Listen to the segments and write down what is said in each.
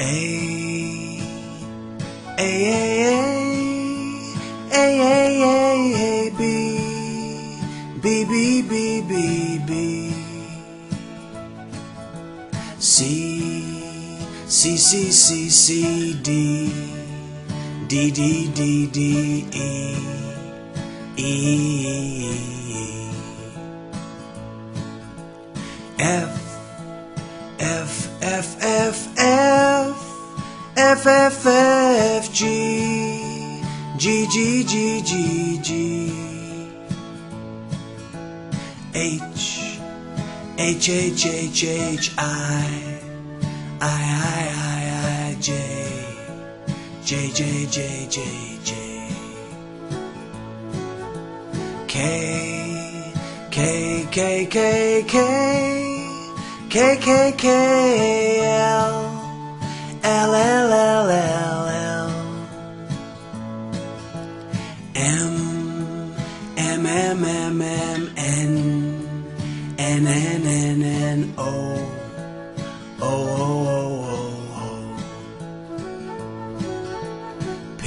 A A A A A A A B B B B B B C C C C C D D D D D E E F F F F F F F F G. G G G G G. H H H H H I. I I I I J. J J J J J. K K K K K K K K L L L M N N N N N O. O O O O P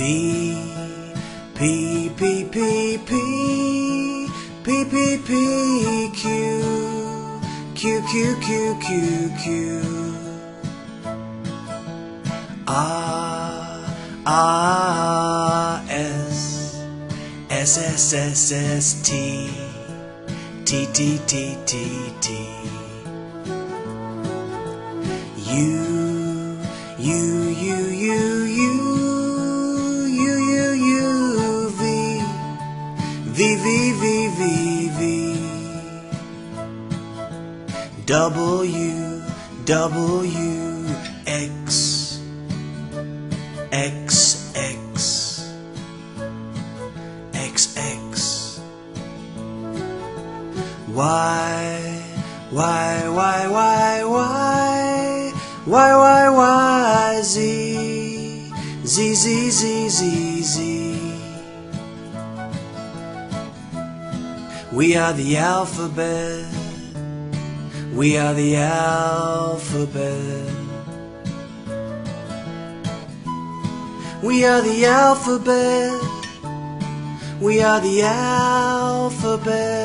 P P P P P P P Q Q Q Q Q Q. R R S S S S S T T T T T T. You, you, you, you, you, you, you, you, V, V, V, V, V, V. W, W, X, X, X. Why, why, why, why, why, why, why, why, Z, Z, Z, Z, Z, Z. We are the alphabet. We are the alphabet. We are the alphabet. We are the alphabet.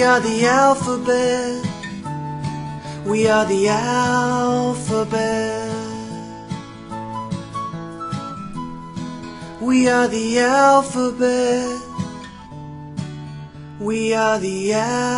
We are the alphabet. We are the alphabet. We are the alphabet. We are the alphabet.